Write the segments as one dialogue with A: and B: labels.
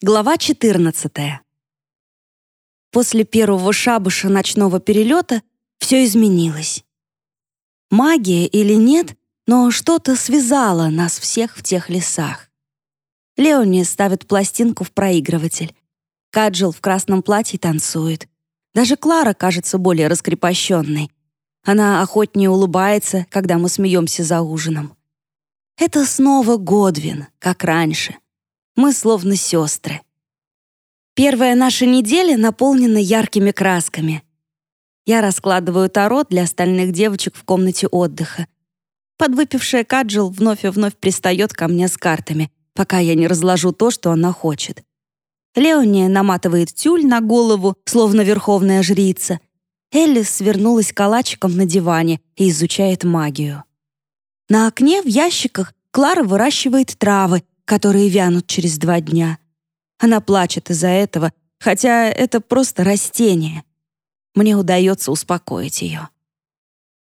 A: Глава 14. После первого шабаша ночного перелета все изменилось. Магия или нет, но что-то связало нас всех в тех лесах. Леони ставит пластинку в проигрыватель. Каджил в красном платье танцует. Даже Клара кажется более раскрепощенной. Она охотнее улыбается, когда мы смеемся за ужином. Это снова Годвин, как раньше — мы словно сестры. Первая наша неделя наполнена яркими красками. Я раскладываю таро для остальных девочек в комнате отдыха. Подвыпившая Каджил вновь и вновь пристает ко мне с картами, пока я не разложу то, что она хочет. Леония наматывает тюль на голову, словно верховная жрица. Эллис свернулась калачиком на диване и изучает магию. На окне в ящиках Клара выращивает травы которые вянут через два дня. Она плачет из-за этого, хотя это просто растение. Мне удается успокоить ее.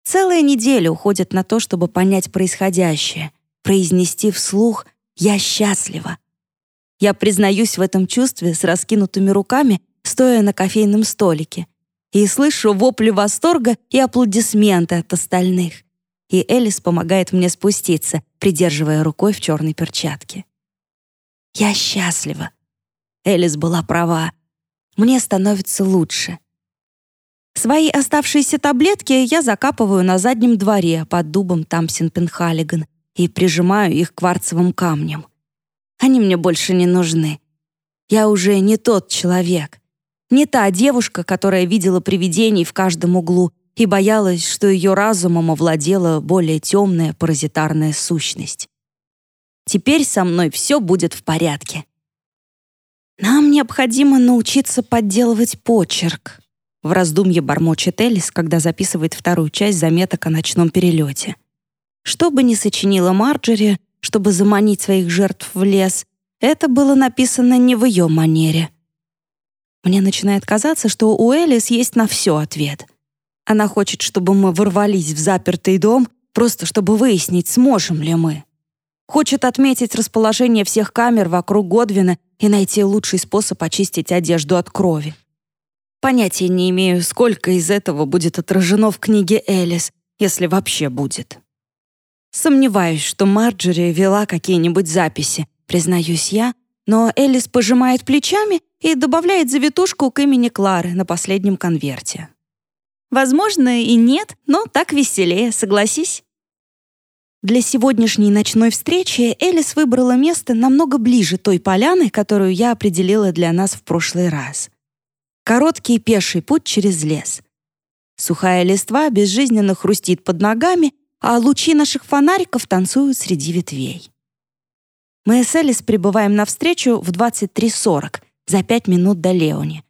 A: Целая неделя уходит на то, чтобы понять происходящее, произнести вслух «я счастлива». Я признаюсь в этом чувстве с раскинутыми руками, стоя на кофейном столике, и слышу вопли восторга и аплодисменты от остальных. И Элис помогает мне спуститься, придерживая рукой в черной перчатке. Я счастлива. Элис была права. Мне становится лучше. Свои оставшиеся таблетки я закапываю на заднем дворе под дубом Тамсин-Пенхаллиган и прижимаю их кварцевым камнем. Они мне больше не нужны. Я уже не тот человек. Не та девушка, которая видела привидений в каждом углу и боялась, что ее разумом овладела более темная паразитарная сущность. Теперь со мной все будет в порядке. Нам необходимо научиться подделывать почерк. В раздумье бормочет Элис, когда записывает вторую часть заметок о ночном перелете. Что бы ни сочинила Марджери, чтобы заманить своих жертв в лес, это было написано не в ее манере. Мне начинает казаться, что у Элис есть на все ответ. Она хочет, чтобы мы ворвались в запертый дом, просто чтобы выяснить, сможем ли мы. Хочет отметить расположение всех камер вокруг Годвина и найти лучший способ очистить одежду от крови. Понятия не имею, сколько из этого будет отражено в книге Элис, если вообще будет. Сомневаюсь, что Марджери вела какие-нибудь записи, признаюсь я, но Элис пожимает плечами и добавляет завитушку к имени Клары на последнем конверте. Возможно, и нет, но так веселее, согласись. Для сегодняшней ночной встречи Элис выбрала место намного ближе той поляны, которую я определила для нас в прошлый раз. Короткий пеший путь через лес. Сухая листва безжизненно хрустит под ногами, а лучи наших фонариков танцуют среди ветвей. Мы с Элис прибываем на встречу в 23.40, за пять минут до Леони.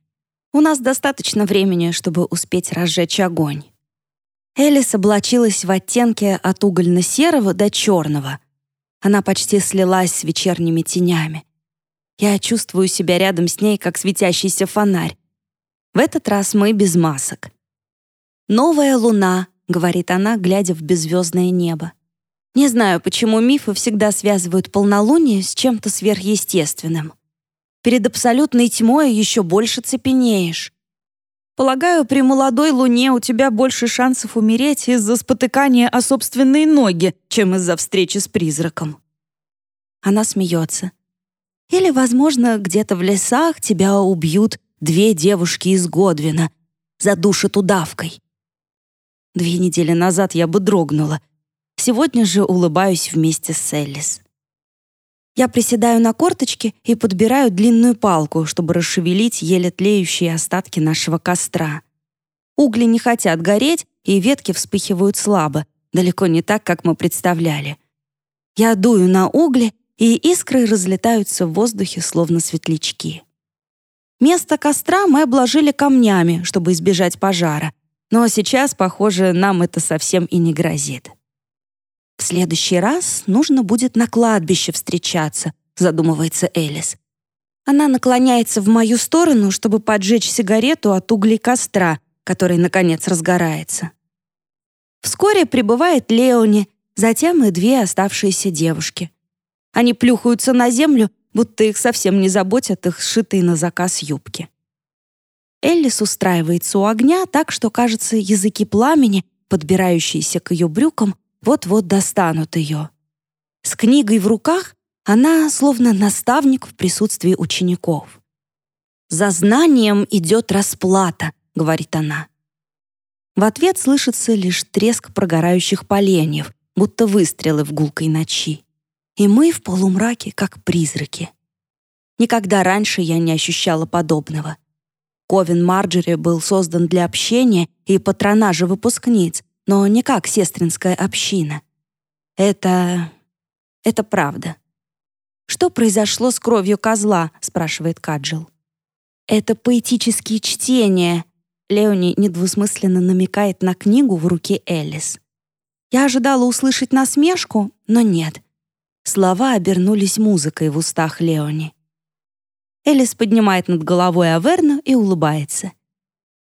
A: У нас достаточно времени, чтобы успеть разжечь огонь. Элис облачилась в оттенке от угольно-серого до черного. Она почти слилась с вечерними тенями. Я чувствую себя рядом с ней, как светящийся фонарь. В этот раз мы без масок. «Новая луна», — говорит она, глядя в беззвездное небо. Не знаю, почему мифы всегда связывают полнолуние с чем-то сверхъестественным. Перед абсолютной тьмой еще больше цепенеешь. Полагаю, при молодой луне у тебя больше шансов умереть из-за спотыкания о собственные ноги, чем из-за встречи с призраком. Она смеется. Или, возможно, где-то в лесах тебя убьют две девушки из Годвина, задушат удавкой. Две недели назад я бы дрогнула. Сегодня же улыбаюсь вместе с Эллис. Я приседаю на корточки и подбираю длинную палку, чтобы расшевелить еле тлеющие остатки нашего костра. Угли не хотят гореть, и ветки вспыхивают слабо, далеко не так, как мы представляли. Я дую на угли, и искры разлетаются в воздухе, словно светлячки. Место костра мы обложили камнями, чтобы избежать пожара, но сейчас, похоже, нам это совсем и не грозит. «В следующий раз нужно будет на кладбище встречаться», задумывается Элис. Она наклоняется в мою сторону, чтобы поджечь сигарету от углей костра, который, наконец, разгорается. Вскоре прибывает Леони, затем и две оставшиеся девушки. Они плюхаются на землю будто их совсем не заботят их сшитые на заказ юбки. Эллис устраивается у огня так, что, кажется, языки пламени, подбирающиеся к ее брюкам, вот-вот достанут ее. С книгой в руках она словно наставник в присутствии учеников. «За знанием идет расплата», — говорит она. В ответ слышится лишь треск прогорающих поленьев, будто выстрелы в гулкой ночи. И мы в полумраке, как призраки. Никогда раньше я не ощущала подобного. Ковен Марджери был создан для общения и патронажа выпускниц, но не как сестринская община. Это... это правда. «Что произошло с кровью козла?» — спрашивает Каджил. «Это поэтические чтения», — Леони недвусмысленно намекает на книгу в руке Элис. Я ожидала услышать насмешку, но нет. Слова обернулись музыкой в устах Леони. Элис поднимает над головой Аверну и улыбается.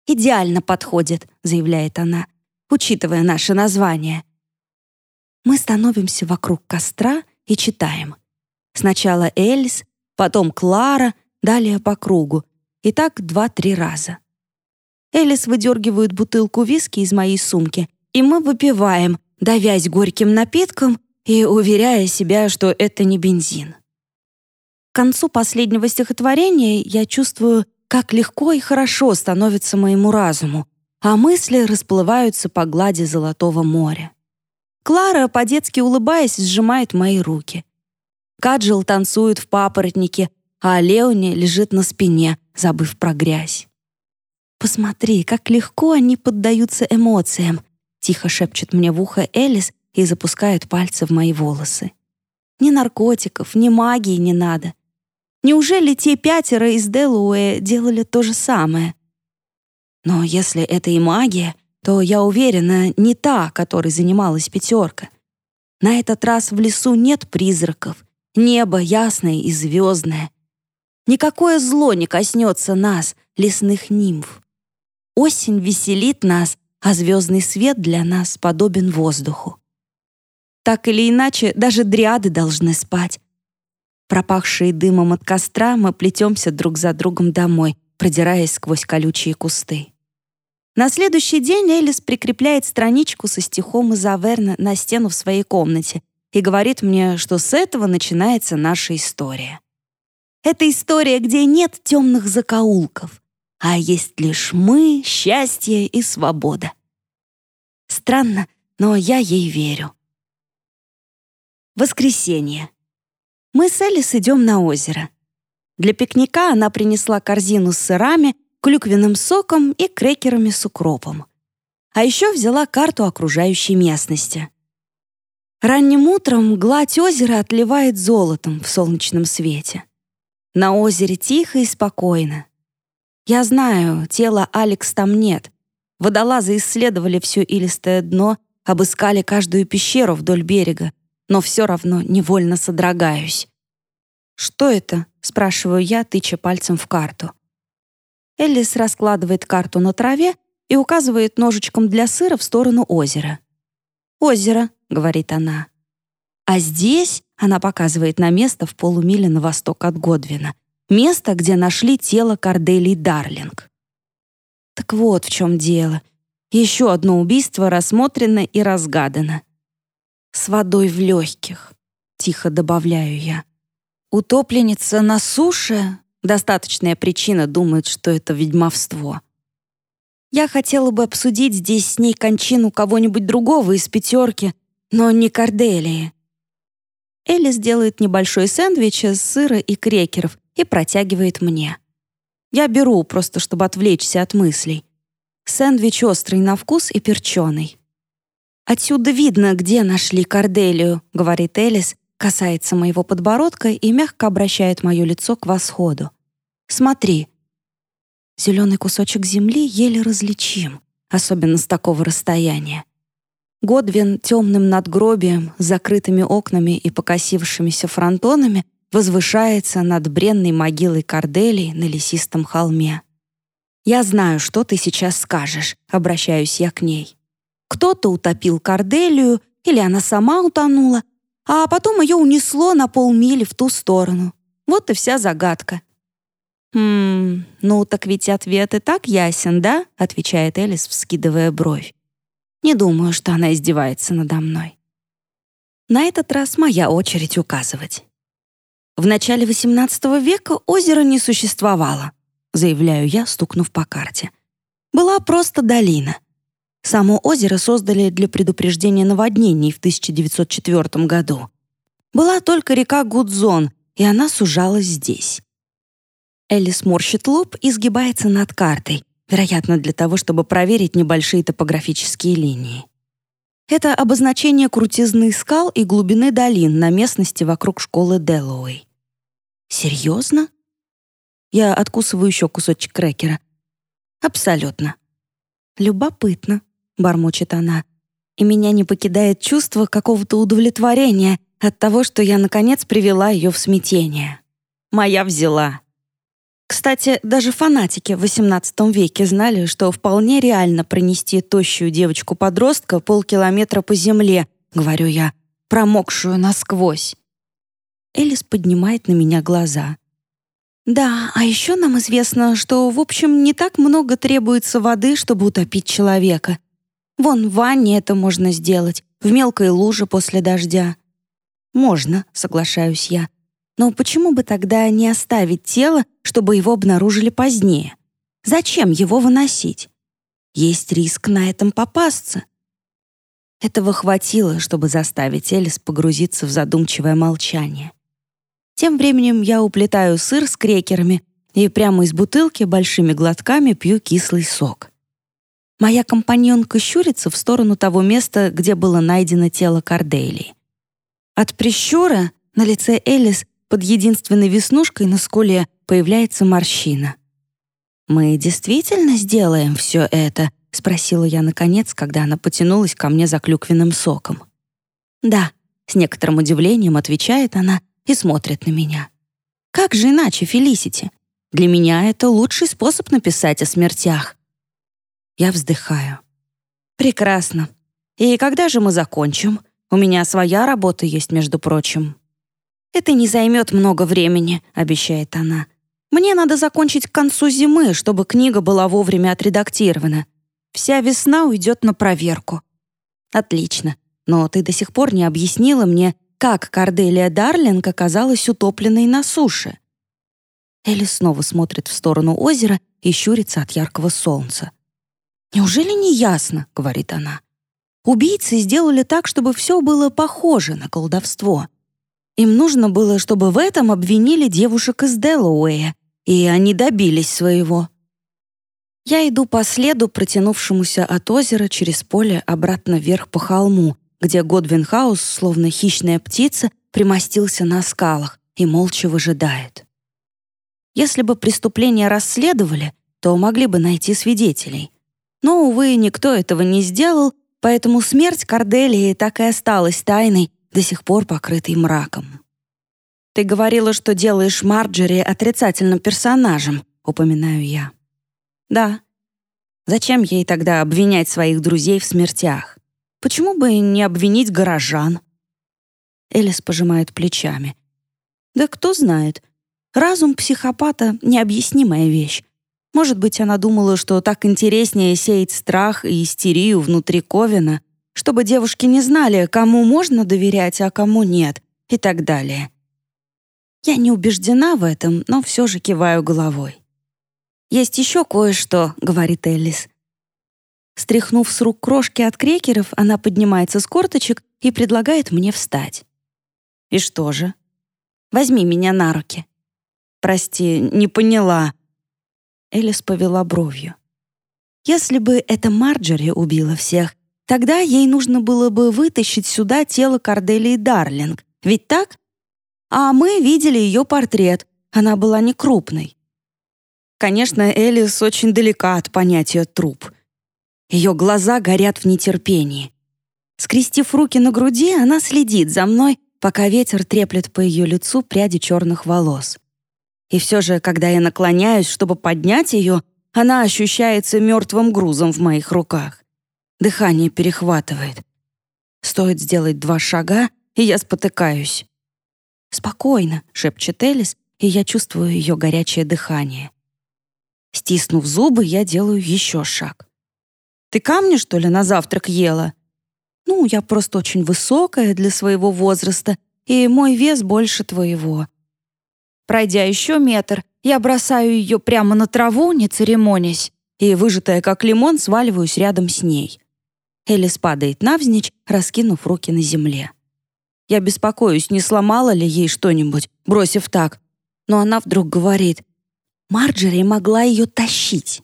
A: «Идеально подходит», — заявляет она, учитывая наше название. Мы становимся вокруг костра и читаем. Сначала Элис, потом Клара, далее по кругу. И так два-три раза. Элис выдергивает бутылку виски из моей сумки, и мы выпиваем, давясь горьким напитком и уверяя себя, что это не бензин. К концу последнего стихотворения я чувствую, как легко и хорошо становится моему разуму, а мысли расплываются по глади Золотого моря. Клара, по-детски улыбаясь, сжимает мои руки. Каджил танцует в папоротнике, а Леони лежит на спине, забыв про грязь. «Посмотри, как легко они поддаются эмоциям», тихо шепчет мне в ухо Элис и запускает пальцы в мои волосы. Ни наркотиков, ни магии не надо. Неужели те пятеро из Делуэ делали то же самое? Но если это и магия, то, я уверена, не та, которой занималась пятерка. На этот раз в лесу нет призраков, небо ясное и звездное. Никакое зло не коснется нас, лесных нимф. Осень веселит нас, а звездный свет для нас подобен воздуху. Так или иначе, даже дриады должны спать. Пропахшие дымом от костра, мы плетемся друг за другом домой, продираясь сквозь колючие кусты. На следующий день Элис прикрепляет страничку со стихом из Аверна на стену в своей комнате и говорит мне, что с этого начинается наша история. Это история, где нет темных закоулков, а есть лишь мы, счастье и свобода. Странно, но я ей верю. Воскресенье. Мы с Элис идем на озеро. Для пикника она принесла корзину с сырами, клюквенным соком и крекерами с укропом. А еще взяла карту окружающей местности. Ранним утром гладь озера отливает золотом в солнечном свете. На озере тихо и спокойно. Я знаю, тела Алекс там нет. Водолазы исследовали все илистое дно, обыскали каждую пещеру вдоль берега, но все равно невольно содрогаюсь. «Что это?» — спрашиваю я, тыча пальцем в карту. Эллис раскладывает карту на траве и указывает ножичком для сыра в сторону озера. «Озеро», — говорит она. А здесь она показывает на место в полумиле на восток от Годвина. Место, где нашли тело Корделии Дарлинг. Так вот в чем дело. Еще одно убийство рассмотрено и разгадано. «С водой в легких», — тихо добавляю я. Утопленница на суше Достаточная причина думает, что это ведьмовство. Я хотела бы обсудить здесь с ней кончину кого-нибудь другого из пятерки, но не Корделии. Элис делает небольшой сэндвич из сыра и крекеров и протягивает мне. Я беру, просто чтобы отвлечься от мыслей. Сэндвич острый на вкус и перченый. «Отсюда видно, где нашли Корделию», — говорит Элис, касается моего подбородка и мягко обращает мое лицо к восходу. «Смотри». Зеленый кусочек земли еле различим, особенно с такого расстояния. Годвин темным надгробием, закрытыми окнами и покосившимися фронтонами возвышается над бренной могилой Корделии на лесистом холме. «Я знаю, что ты сейчас скажешь», — обращаюсь я к ней. «Кто-то утопил Корделию, или она сама утонула, а потом ее унесло на полмили в ту сторону. Вот и вся загадка. «Хм, ну так ведь ответ и так ясен, да?» — отвечает Элис, вскидывая бровь. «Не думаю, что она издевается надо мной». На этот раз моя очередь указывать. В начале XVIII века озеро не существовало, заявляю я, стукнув по карте. Была просто долина. Само озеро создали для предупреждения наводнений в 1904 году. Была только река Гудзон, и она сужалась здесь. Элис морщит лоб и сгибается над картой, вероятно, для того, чтобы проверить небольшие топографические линии. Это обозначение крутизны скал и глубины долин на местности вокруг школы Дэллоуэй. Серьезно? Я откусываю еще кусочек крекера. Абсолютно. Любопытно, бормочет она. И меня не покидает чувство какого-то удовлетворения от того, что я, наконец, привела ее в смятение. Моя взяла. Кстати, даже фанатики в XVIII веке знали, что вполне реально пронести тощую девочку-подростка полкилометра по земле, говорю я, промокшую насквозь. Элис поднимает на меня глаза. Да, а еще нам известно, что, в общем, не так много требуется воды, чтобы утопить человека. Вон в ванне это можно сделать, в мелкой луже после дождя. Можно, соглашаюсь я. Но почему бы тогда не оставить тело, чтобы его обнаружили позднее? Зачем его выносить? Есть риск на этом попасться. Этого хватило, чтобы заставить Элис погрузиться в задумчивое молчание. Тем временем я уплетаю сыр с крекерами и прямо из бутылки большими глотками пью кислый сок. Моя компаньонка щурится в сторону того места, где было найдено тело Корделии. От прищура на лице Элис под единственной веснушкой на скуле появляется морщина. «Мы действительно сделаем все это?» — спросила я наконец, когда она потянулась ко мне за клюквенным соком. «Да», — с некоторым удивлением отвечает она и смотрит на меня. «Как же иначе, Фелисити? Для меня это лучший способ написать о смертях». Я вздыхаю. «Прекрасно. И когда же мы закончим? У меня своя работа есть, между прочим». «Это не займет много времени», — обещает она. «Мне надо закончить к концу зимы, чтобы книга была вовремя отредактирована. Вся весна уйдет на проверку». «Отлично. Но ты до сих пор не объяснила мне, как Корделия Дарлинг оказалась утопленной на суше». Элли снова смотрит в сторону озера и щурится от яркого солнца. «Неужели не ясно?» — говорит она. «Убийцы сделали так, чтобы все было похоже на колдовство». Им нужно было, чтобы в этом обвинили девушек из Делауэя, и они добились своего. Я иду по следу, протянувшемуся от озера через поле обратно вверх по холму, где Годвин Хаус, словно хищная птица, примостился на скалах и молча выжидает. Если бы преступление расследовали, то могли бы найти свидетелей. Но, увы, никто этого не сделал, поэтому смерть Корделии так и осталась тайной до сих пор покрытой мраком. «Ты говорила, что делаешь Марджери отрицательным персонажем», — упоминаю я. «Да. Зачем ей тогда обвинять своих друзей в смертях? Почему бы не обвинить горожан?» Элис пожимает плечами. «Да кто знает. Разум психопата — необъяснимая вещь. Может быть, она думала, что так интереснее сеять страх и истерию внутри Ковина, чтобы девушки не знали, кому можно доверять, а кому нет, и так далее. Я не убеждена в этом, но все же киваю головой. «Есть еще кое-что», — говорит Эллис. Стряхнув с рук крошки от крекеров, она поднимается с корточек и предлагает мне встать. «И что же?» «Возьми меня на руки». «Прости, не поняла». Элис повела бровью. «Если бы это Марджори убила всех, Тогда ей нужно было бы вытащить сюда тело Корделии Дарлинг. Ведь так? А мы видели ее портрет. Она была не крупной. Конечно, Элис очень далека от понятия «труп». Ее глаза горят в нетерпении. Скрестив руки на груди, она следит за мной, пока ветер треплет по ее лицу пряди черных волос. И все же, когда я наклоняюсь, чтобы поднять ее, она ощущается мертвым грузом в моих руках. Дыхание перехватывает. Стоит сделать два шага, и я спотыкаюсь. «Спокойно», — шепчет Элис и я чувствую ее горячее дыхание. Стиснув зубы, я делаю еще шаг. «Ты камни, что ли, на завтрак ела?» «Ну, я просто очень высокая для своего возраста, и мой вес больше твоего». Пройдя еще метр, я бросаю ее прямо на траву, не церемонясь, и, выжатая как лимон, сваливаюсь рядом с ней. Элис падает навзничь, раскинув руки на земле. Я беспокоюсь, не сломала ли ей что-нибудь, бросив так. Но она вдруг говорит, Марджери могла ее тащить.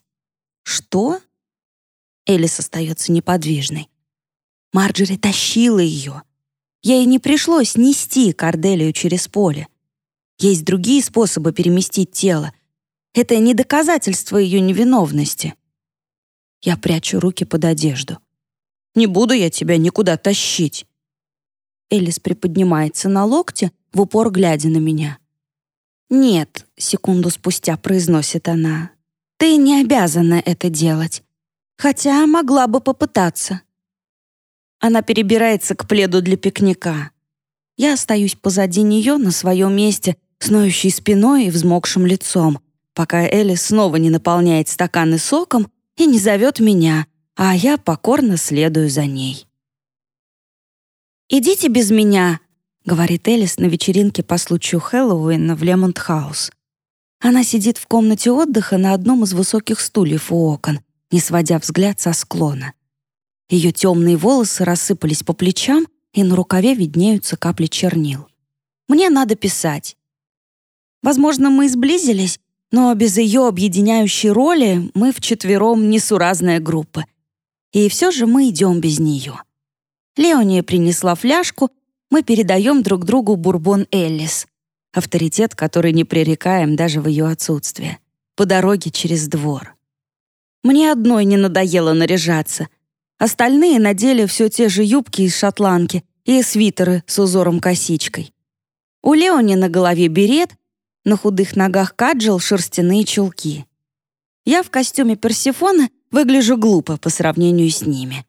A: Что? Элис остается неподвижной. Марджери тащила ее. Ей не пришлось нести Корделию через поле. Есть другие способы переместить тело. Это не доказательство ее невиновности. Я прячу руки под одежду. Не буду я тебя никуда тащить. Элис приподнимается на локте, в упор глядя на меня. «Нет», — секунду спустя произносит она, «ты не обязана это делать. Хотя могла бы попытаться». Она перебирается к пледу для пикника. Я остаюсь позади нее на своем месте, с ноющей спиной и взмокшим лицом, пока Элис снова не наполняет стаканы соком и не зовет меня, а я покорно следую за ней. «Идите без меня», — говорит Элис на вечеринке по случаю Хэллоуина в Лемонт-хаус. Она сидит в комнате отдыха на одном из высоких стульев у окон, не сводя взгляд со склона. Ее темные волосы рассыпались по плечам, и на рукаве виднеются капли чернил. «Мне надо писать». Возможно, мы сблизились, но без ее объединяющей роли мы вчетвером несуразная группа — и все же мы идем без нее. Леония принесла фляжку, мы передаем друг другу бурбон Эллис, авторитет, который не пререкаем даже в ее отсутствие, по дороге через двор. Мне одной не надоело наряжаться. Остальные надели все те же юбки из шотландки и свитеры с узором-косичкой. У Леони на голове берет, на худых ногах каджел шерстяные чулки. Я в костюме Персифона Выгляжу глупо по сравнению с ними.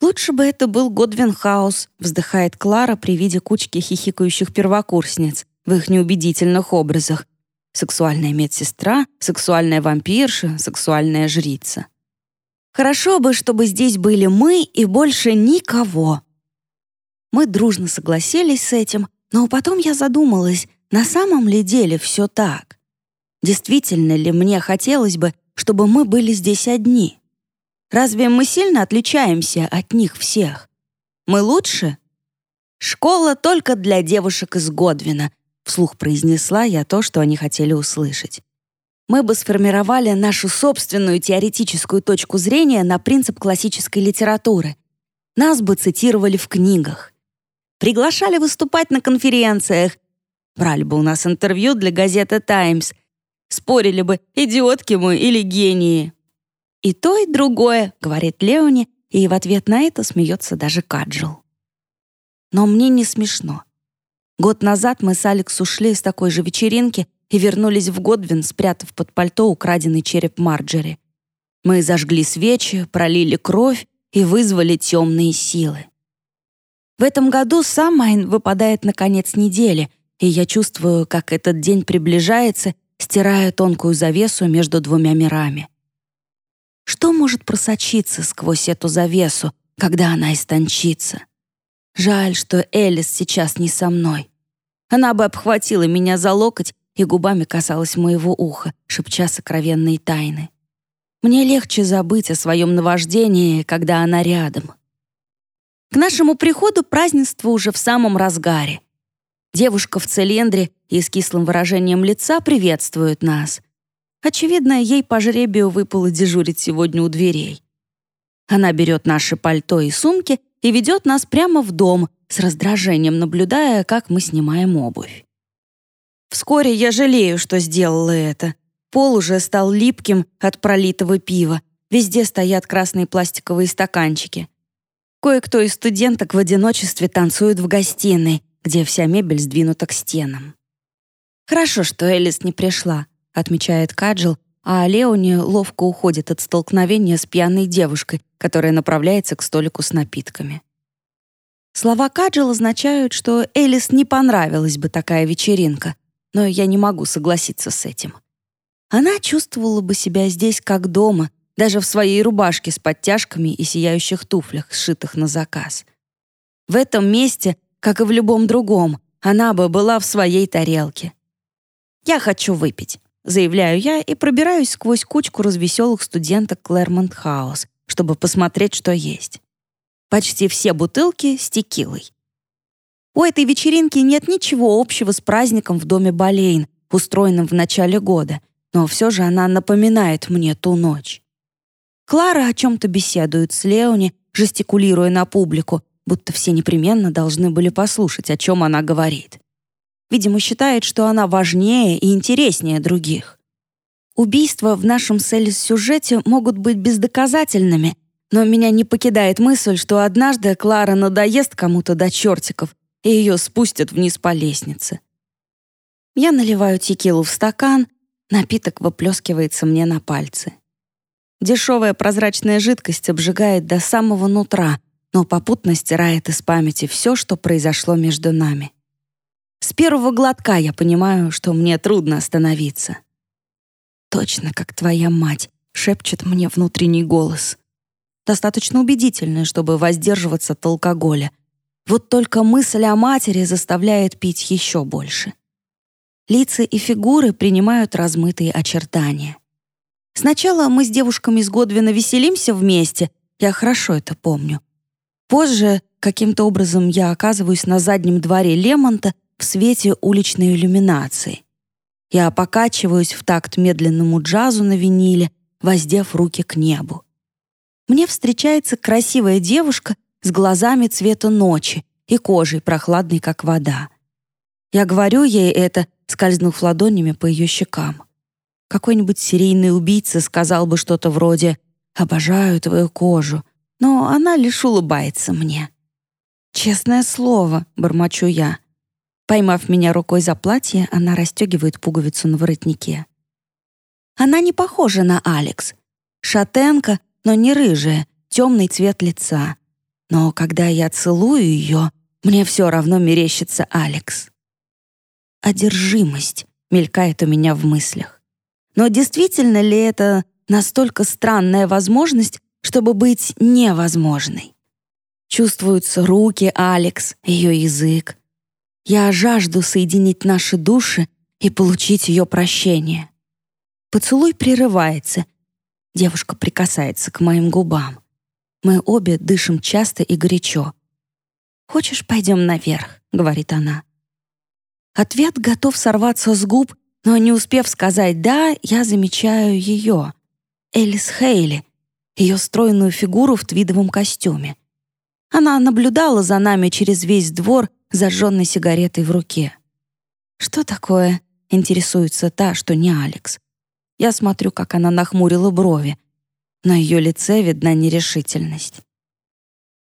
A: «Лучше бы это был Годвин Хаус», — вздыхает Клара при виде кучки хихикающих первокурсниц в их неубедительных образах. Сексуальная медсестра, сексуальная вампирша, сексуальная жрица. «Хорошо бы, чтобы здесь были мы и больше никого». Мы дружно согласились с этим, но потом я задумалась, на самом ли деле все так? Действительно ли мне хотелось бы, чтобы мы были здесь одни. Разве мы сильно отличаемся от них всех? Мы лучше? Школа только для девушек из Годвина, вслух произнесла я то, что они хотели услышать. Мы бы сформировали нашу собственную теоретическую точку зрения на принцип классической литературы. Нас бы цитировали в книгах. Приглашали выступать на конференциях. Брали бы у нас интервью для газеты «Таймс», Спорили бы, идиотки мы или гении. «И то, и другое», — говорит Леони, и в ответ на это смеется даже Каджил. Но мне не смешно. Год назад мы с Алекс ушли с такой же вечеринки и вернулись в Годвин, спрятав под пальто украденный череп Марджери. Мы зажгли свечи, пролили кровь и вызвали темные силы. В этом году Самайн выпадает на конец недели, и я чувствую, как этот день приближается стирая тонкую завесу между двумя мирами. Что может просочиться сквозь эту завесу, когда она истончится? Жаль, что Элис сейчас не со мной. Она бы обхватила меня за локоть и губами касалась моего уха, шепча сокровенные тайны. Мне легче забыть о своем наваждении, когда она рядом. К нашему приходу празднество уже в самом разгаре. Девушка в цилиндре и с кислым выражением лица приветствует нас. Очевидно, ей по жребию выпало дежурить сегодня у дверей. Она берет наши пальто и сумки и ведет нас прямо в дом, с раздражением наблюдая, как мы снимаем обувь. Вскоре я жалею, что сделала это. Пол уже стал липким от пролитого пива. Везде стоят красные пластиковые стаканчики. Кое-кто из студенток в одиночестве танцует в гостиной, где вся мебель сдвинута к стенам. «Хорошо, что Элис не пришла», — отмечает Каджил, а Леони ловко уходит от столкновения с пьяной девушкой, которая направляется к столику с напитками. Слова Каджил означают, что Элис не понравилась бы такая вечеринка, но я не могу согласиться с этим. Она чувствовала бы себя здесь как дома, даже в своей рубашке с подтяжками и сияющих туфлях, сшитых на заказ. В этом месте, как и в любом другом, она бы была в своей тарелке. «Я хочу выпить», — заявляю я и пробираюсь сквозь кучку развеселых студенток Клэрмонт Хаус, чтобы посмотреть, что есть. Почти все бутылки с текилой. У этой вечеринки нет ничего общего с праздником в доме Болейн, устроенным в начале года, но все же она напоминает мне ту ночь. Клара о чем-то беседует с Леони, жестикулируя на публику, будто все непременно должны были послушать, о чем она говорит. Видимо, считает, что она важнее и интереснее других. Убийства в нашем селес-сюжете могут быть бездоказательными, но меня не покидает мысль, что однажды Клара надоест кому-то до чертиков, и ее спустят вниз по лестнице. Я наливаю текилу в стакан, напиток выплескивается мне на пальцы. Дешевая прозрачная жидкость обжигает до самого нутра, но попутно стирает из памяти все, что произошло между нами. С первого глотка я понимаю, что мне трудно остановиться. «Точно как твоя мать», — шепчет мне внутренний голос. Достаточно убедительный, чтобы воздерживаться от алкоголя. Вот только мысль о матери заставляет пить еще больше. Лица и фигуры принимают размытые очертания. Сначала мы с девушками из Годвина веселимся вместе, я хорошо это помню. Позже каким-то образом я оказываюсь на заднем дворе Лемонта в свете уличной иллюминации. Я покачиваюсь в такт медленному джазу на виниле, воздев руки к небу. Мне встречается красивая девушка с глазами цвета ночи и кожей прохладной, как вода. Я говорю ей это, скользнув ладонями по ее щекам. Какой-нибудь серийный убийца сказал бы что-то вроде «Обожаю твою кожу», но она лишь улыбается мне. «Честное слово», — бормочу я. Поймав меня рукой за платье, она расстегивает пуговицу на воротнике. Она не похожа на Алекс. Шатенка, но не рыжая, темный цвет лица. Но когда я целую ее, мне все равно мерещится Алекс. «Одержимость» мелькает у меня в мыслях. Но действительно ли это настолько странная возможность, чтобы быть невозможной? Чувствуются руки Алекс, ее язык. Я жажду соединить наши души и получить ее прощение. Поцелуй прерывается. Девушка прикасается к моим губам. Мы обе дышим часто и горячо. «Хочешь, пойдем наверх?» — говорит она. Ответ готов сорваться с губ, но не успев сказать «да», я замечаю ее, Элис Хейли, ее стройную фигуру в твидовом костюме. Она наблюдала за нами через весь двор, зажженной сигаретой в руке. «Что такое?» — интересуется та, что не Алекс. Я смотрю, как она нахмурила брови. На ее лице видна нерешительность.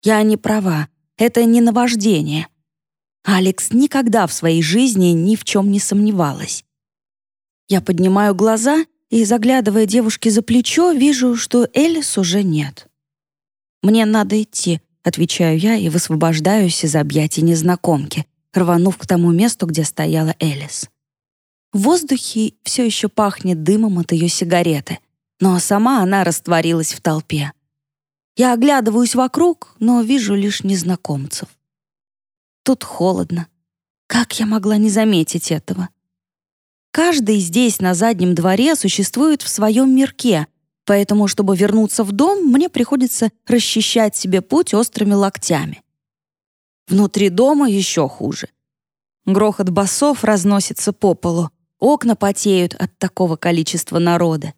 A: Я не права, это не наваждение. Алекс никогда в своей жизни ни в чем не сомневалась. Я поднимаю глаза и, заглядывая девушке за плечо, вижу, что Элис уже нет. «Мне надо идти», — отвечаю я и высвобождаюсь из объятий незнакомки, рванув к тому месту, где стояла Элис. В воздухе все еще пахнет дымом от ее сигареты, но сама она растворилась в толпе. Я оглядываюсь вокруг, но вижу лишь незнакомцев. Тут холодно. Как я могла не заметить этого? Каждый здесь, на заднем дворе, существует в своем мирке, поэтому, чтобы вернуться в дом, мне приходится расчищать себе путь острыми локтями. Внутри дома еще хуже. Грохот басов разносится по полу, окна потеют от такого количества народа.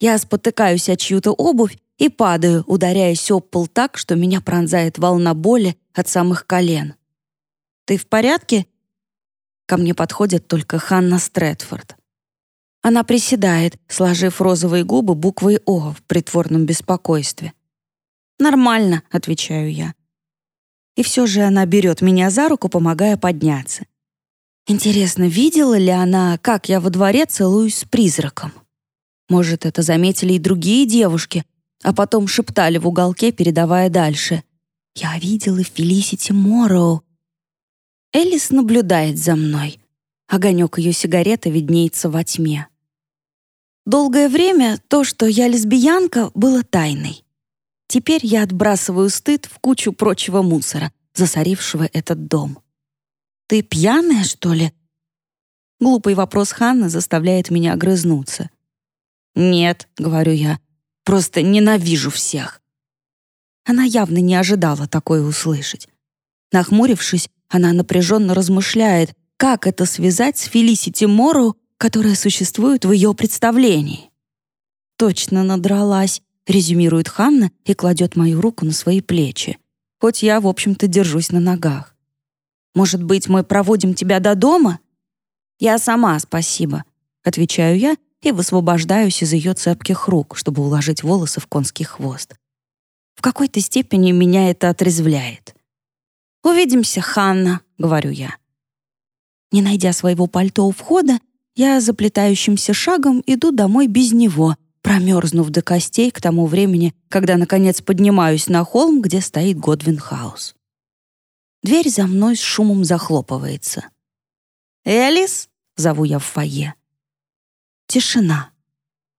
A: Я спотыкаюсь о чью-то обувь и падаю, ударяясь об пол так, что меня пронзает волна боли от самых колен. «Ты в порядке?» Ко мне подходит только Ханна Стрэдфорд. Она приседает, сложив розовые губы буквой «О» в притворном беспокойстве. «Нормально», — отвечаю я. И все же она берет меня за руку, помогая подняться. Интересно, видела ли она, как я во дворе целуюсь с призраком? Может, это заметили и другие девушки, а потом шептали в уголке, передавая дальше. «Я видела Фелисити Морроу. Элис наблюдает за мной. Огонек ее сигареты виднеется во тьме. Долгое время то, что я лесбиянка, было тайной. Теперь я отбрасываю стыд в кучу прочего мусора, засорившего этот дом. «Ты пьяная, что ли?» Глупый вопрос Ханны заставляет меня огрызнуться. «Нет», — говорю я, — «просто ненавижу всех». Она явно не ожидала такое услышать. Нахмурившись, она напряженно размышляет, как это связать с Фелисити Мору, которая существует в ее представлении. «Точно надралась», — резюмирует Ханна и кладет мою руку на свои плечи, хоть я, в общем-то, держусь на ногах. «Может быть, мы проводим тебя до дома?» «Я сама, спасибо», — отвечаю я и высвобождаюсь из ее цепких рук, чтобы уложить волосы в конский хвост. В какой-то степени меня это отрезвляет. «Увидимся, Ханна», — говорю я. Не найдя своего пальто у входа, я заплетающимся шагом иду домой без него, промерзнув до костей к тому времени, когда, наконец, поднимаюсь на холм, где стоит Годвин Хаус. Дверь за мной с шумом захлопывается. «Элис?» — зову я в фойе. Тишина.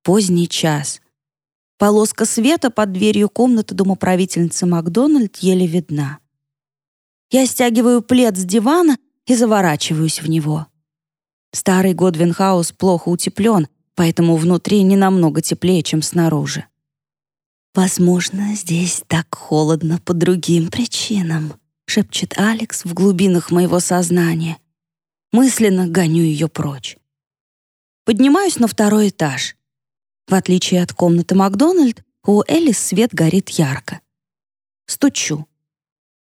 A: Поздний час. Полоска света под дверью комнаты домоправительницы Макдональд еле видна. Я стягиваю плед с дивана и заворачиваюсь в него. Старый Годвин Хаус плохо утеплен, поэтому внутри не намного теплее, чем снаружи. «Возможно, здесь так холодно по другим причинам», — шепчет Алекс в глубинах моего сознания. Мысленно гоню ее прочь. Поднимаюсь на второй этаж. В отличие от комнаты Макдональд, у Элис свет горит ярко. Стучу.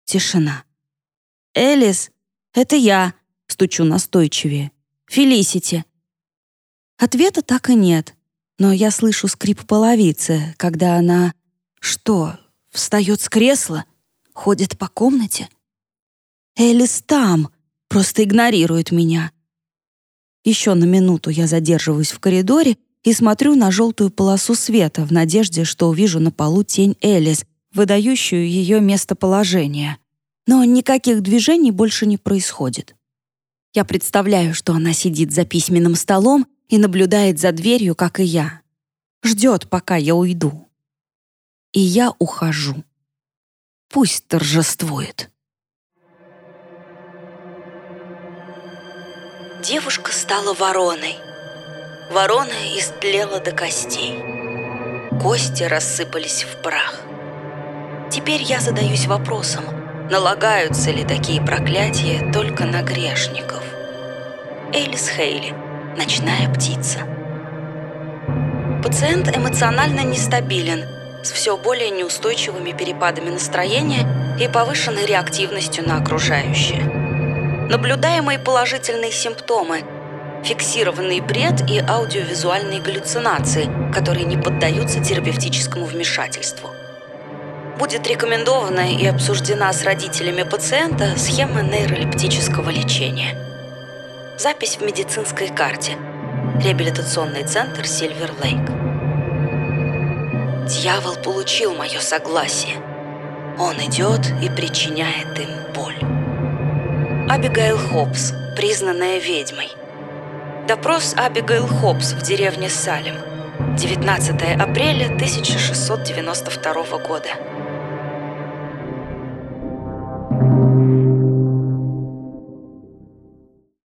A: Тишина. «Элис, это я!» — стучу настойчивее. «Фелисити!» Ответа так и нет, но я слышу скрип половицы, когда она... Что, встает с кресла? Ходит по комнате? Элис там, просто игнорирует меня. Еще на минуту я задерживаюсь в коридоре и смотрю на желтую полосу света в надежде, что увижу на полу тень Элис, выдающую ее местоположение. Но никаких движений больше не происходит. Я представляю, что она сидит за письменным столом и наблюдает за дверью, как и я. Ждет, пока я уйду. И я ухожу. Пусть торжествует. Девушка стала вороной. Ворона истлела до костей. Кости рассыпались в прах. Теперь я задаюсь вопросом, налагаются ли такие проклятия только на грешников. Элис Хейли, ночная птица. Пациент эмоционально нестабилен, с все более неустойчивыми перепадами настроения и повышенной реактивностью на окружающее. Наблюдаемые положительные симптомы – фиксированный бред и аудиовизуальные галлюцинации, которые не поддаются терапевтическому вмешательству – будет рекомендована и обсуждена с родителями пациента схема нейролептического лечения. Запись в медицинской карте. Реабилитационный центр Сильвер Лейк. Дьявол получил мое согласие. Он идет и причиняет им боль. Абигайл Хопс, признанная ведьмой. Допрос Абигайл Хопс в деревне Салем. 19 апреля 1692 года.